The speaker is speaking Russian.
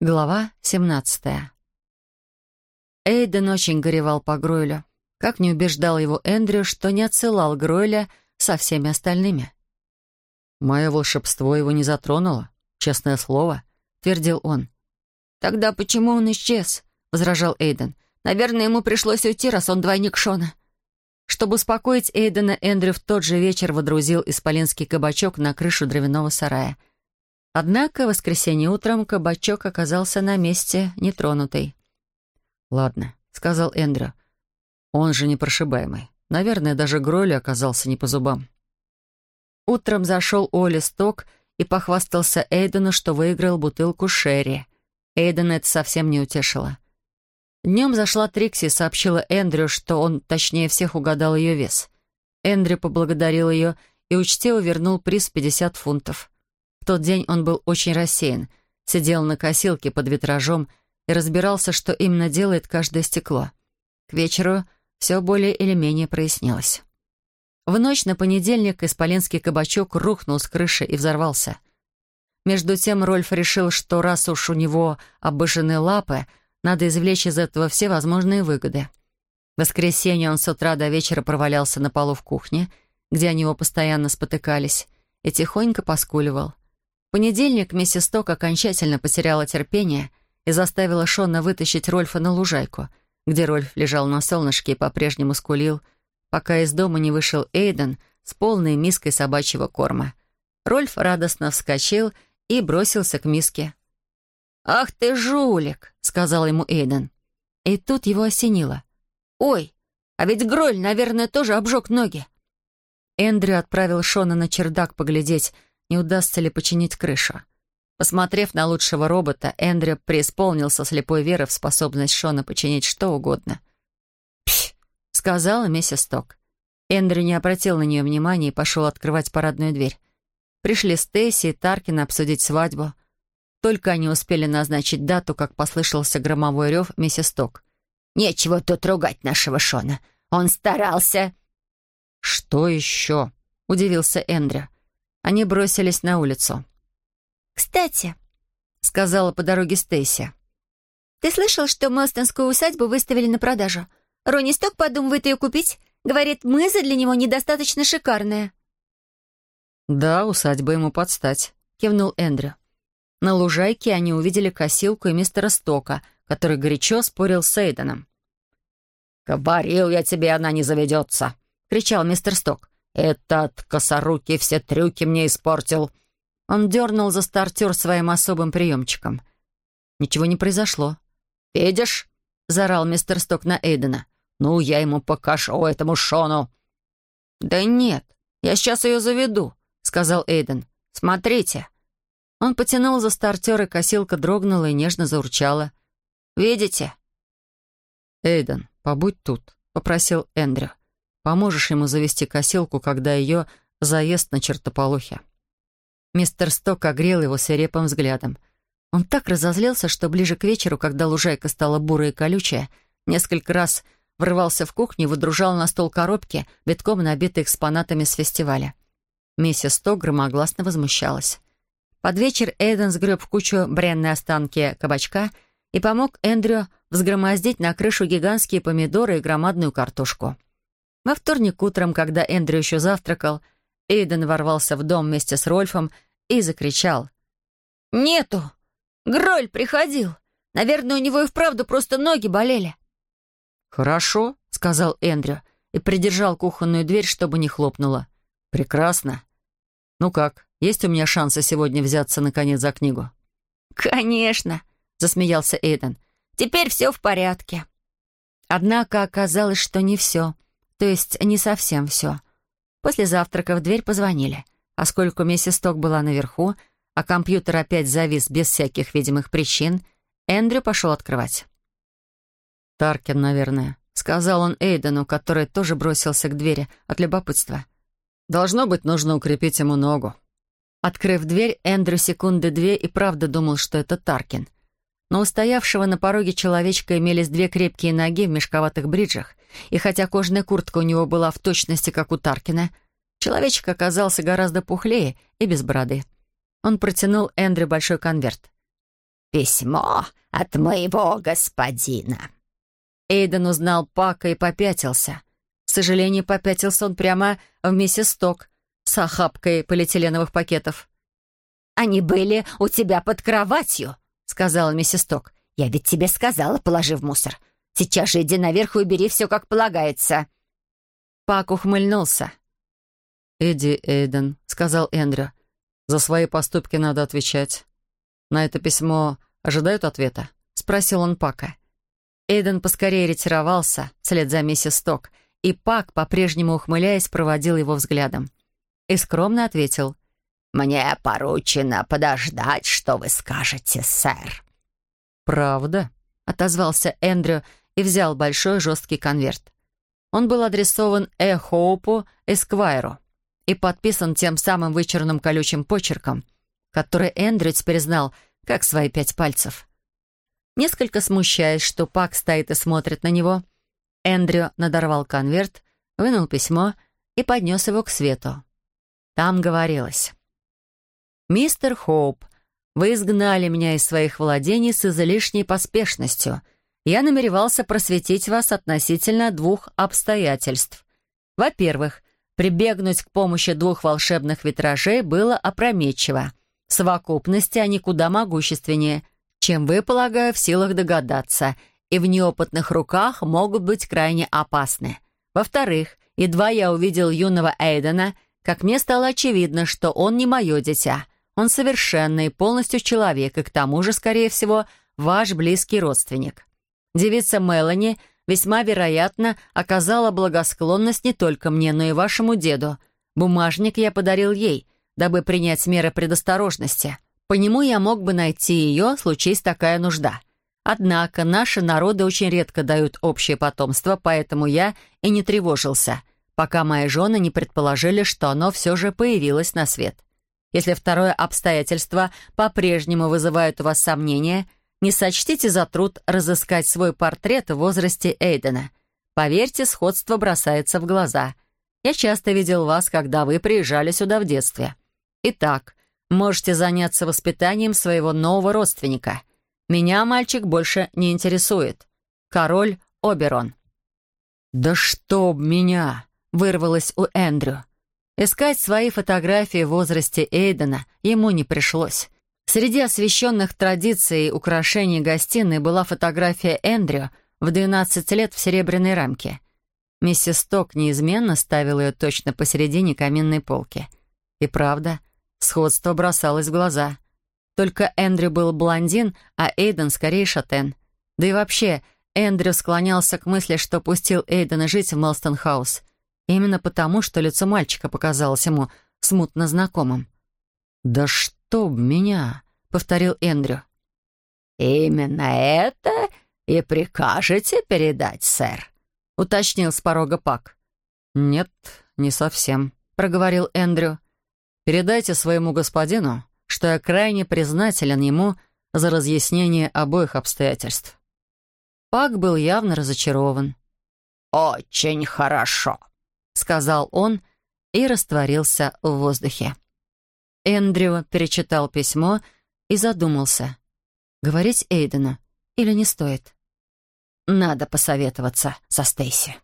Глава 17 Эйден очень горевал по Гройлю. Как не убеждал его Эндрю, что не отсылал Гройля со всеми остальными. «Мое волшебство его не затронуло, честное слово», — твердил он. «Тогда почему он исчез?» — возражал Эйден. «Наверное, ему пришлось уйти, раз он двойник Шона». Чтобы успокоить Эйдена, Эндрю в тот же вечер водрузил исполинский кабачок на крышу дровяного сарая — Однако в воскресенье утром кабачок оказался на месте нетронутый. «Ладно», — сказал Эндрю. «Он же непрошибаемый. Наверное, даже Гролю оказался не по зубам». Утром зашел Оли Сток и похвастался Эйдену, что выиграл бутылку Шерри. Эйден это совсем не утешило. Днем зашла Трикси и сообщила Эндрю, что он точнее всех угадал ее вес. Эндрю поблагодарил ее и учтиво вернул приз 50 фунтов тот день он был очень рассеян, сидел на косилке под витражом и разбирался, что именно делает каждое стекло. К вечеру все более или менее прояснилось. В ночь на понедельник исполинский кабачок рухнул с крыши и взорвался. Между тем Рольф решил, что раз уж у него обыжены лапы, надо извлечь из этого все возможные выгоды. В воскресенье он с утра до вечера провалялся на полу в кухне, где они его постоянно спотыкались, и тихонько поскуливал. Понедельник миссис Ток окончательно потеряла терпение и заставила Шона вытащить Рольфа на лужайку, где Рольф лежал на солнышке и по-прежнему скулил, пока из дома не вышел Эйден с полной миской собачьего корма. Рольф радостно вскочил и бросился к миске. «Ах ты жулик!» — сказал ему Эйден. И тут его осенило. «Ой, а ведь Гроль, наверное, тоже обжег ноги». Эндрю отправил Шона на чердак поглядеть, не удастся ли починить крышу. Посмотрев на лучшего робота, Эндрю преисполнился слепой веры в способность Шона починить что угодно. «Пф!» — сказала миссис Ток. Эндрю не обратил на нее внимания и пошел открывать парадную дверь. Пришли Стейси и Таркин обсудить свадьбу. Только они успели назначить дату, как послышался громовой рев миссис Ток. «Нечего тут ругать нашего Шона. Он старался». «Что еще?» — удивился Эндрю. Они бросились на улицу. «Кстати», — сказала по дороге Стейси. «Ты слышал, что Мелстонскую усадьбу выставили на продажу? Ронни Сток подумывает ее купить. Говорит, мыза для него недостаточно шикарная». «Да, усадьба ему подстать», — кивнул Эндрю. На лужайке они увидели косилку и мистера Стока, который горячо спорил с Эйденом. «Говорил я тебе, она не заведется», — кричал мистер Сток. «Этот косорукий все трюки мне испортил». Он дернул за стартер своим особым приемчиком. Ничего не произошло. «Видишь?» — заорал мистер Сток на Эйдена. «Ну, я ему покажу этому Шону». «Да нет, я сейчас ее заведу», — сказал Эйден. «Смотрите». Он потянул за стартер, и косилка дрогнула и нежно заурчала. «Видите?» «Эйден, побудь тут», — попросил Эндрю. Поможешь ему завести косилку, когда ее заест на чертополохе». Мистер Сток огрел его свирепым взглядом. Он так разозлился, что ближе к вечеру, когда лужайка стала бурая и колючая, несколько раз врывался в кухню и выдружал на стол коробки, битком набитые экспонатами с фестиваля. Миссис Сток громогласно возмущалась. Под вечер Эйден сгреб в кучу бренные останки кабачка и помог Эндрю взгромоздить на крышу гигантские помидоры и громадную картошку. Во вторник утром, когда Эндрю еще завтракал, Эйден ворвался в дом вместе с Рольфом и закричал. «Нету! Гроль приходил! Наверное, у него и вправду просто ноги болели». «Хорошо», — сказал Эндрю и придержал кухонную дверь, чтобы не хлопнула. «Прекрасно. Ну как, есть у меня шансы сегодня взяться, наконец, за книгу?» «Конечно», — засмеялся Эйден. «Теперь все в порядке». Однако оказалось, что не все — то есть не совсем все. После завтрака в дверь позвонили. Поскольку миссис Ток была наверху, а компьютер опять завис без всяких видимых причин, Эндрю пошел открывать. «Таркин, наверное», — сказал он Эйдену, который тоже бросился к двери от любопытства. «Должно быть, нужно укрепить ему ногу». Открыв дверь, Эндрю секунды две и правда думал, что это Таркин. Но у стоявшего на пороге человечка имелись две крепкие ноги в мешковатых бриджах, и хотя кожаная куртка у него была в точности, как у Таркина, человечек оказался гораздо пухлее и без бороды. Он протянул Эндрю большой конверт. письмо от моего господина». Эйден узнал Пака и попятился. К сожалению, попятился он прямо в миссис Сток с охапкой полиэтиленовых пакетов. «Они были у тебя под кроватью», — сказала миссис Сток. «Я ведь тебе сказала, положи в мусор. Сейчас же иди наверх и убери все, как полагается». Пак ухмыльнулся. «Иди, Эйден», — сказал Эндрю. «За свои поступки надо отвечать. На это письмо ожидают ответа?» — спросил он Пака. Эйден поскорее ретировался вслед за миссис Сток, и Пак, по-прежнему ухмыляясь, проводил его взглядом. И скромно ответил. «Мне поручено подождать, что вы скажете, сэр». «Правда?» — отозвался Эндрю и взял большой жесткий конверт. Он был адресован Э. Хоупу Эсквайру и подписан тем самым вычурным колючим почерком, который Эндрю теперь знал, как свои пять пальцев. Несколько смущаясь, что Пак стоит и смотрит на него, Эндрю надорвал конверт, вынул письмо и поднес его к свету. Там говорилось. «Мистер Хоуп, вы изгнали меня из своих владений с излишней поспешностью. Я намеревался просветить вас относительно двух обстоятельств. Во-первых, Прибегнуть к помощи двух волшебных витражей было опрометчиво. В совокупности они куда могущественнее, чем вы, полагаю, в силах догадаться, и в неопытных руках могут быть крайне опасны. Во-вторых, едва я увидел юного Эйдена, как мне стало очевидно, что он не мое дитя. Он совершенный, полностью человек, и к тому же, скорее всего, ваш близкий родственник. Девица Мелани — весьма вероятно, оказала благосклонность не только мне, но и вашему деду. Бумажник я подарил ей, дабы принять меры предосторожности. По нему я мог бы найти ее, случись такая нужда. Однако наши народы очень редко дают общее потомство, поэтому я и не тревожился, пока мои жены не предположили, что оно все же появилось на свет. Если второе обстоятельство по-прежнему вызывает у вас сомнения – не сочтите за труд разыскать свой портрет в возрасте Эйдена. Поверьте, сходство бросается в глаза. Я часто видел вас, когда вы приезжали сюда в детстве. Итак, можете заняться воспитанием своего нового родственника. Меня мальчик больше не интересует. Король Оберон. «Да чтоб меня!» — вырвалось у Эндрю. Искать свои фотографии в возрасте Эйдена ему не пришлось. Среди освещенных традиций украшений гостиной была фотография Эндрю в 12 лет в серебряной рамке. Миссис Ток неизменно ставила ее точно посередине каминной полки. И правда, сходство бросалось в глаза. Только Эндрю был блондин, а Эйден скорее шатен. Да и вообще, Эндрю склонялся к мысли, что пустил Эйдена жить в Мелстон-хаус. Именно потому, что лицо мальчика показалось ему смутно знакомым. «Да что?» чтоб меня!» — повторил Эндрю. «Именно это и прикажете передать, сэр?» — уточнил с порога Пак. «Нет, не совсем», — проговорил Эндрю. «Передайте своему господину, что я крайне признателен ему за разъяснение обоих обстоятельств». Пак был явно разочарован. «Очень хорошо», — сказал он и растворился в воздухе. Эндрю перечитал письмо и задумался. Говорить Эйдену или не стоит? Надо посоветоваться со Стейси.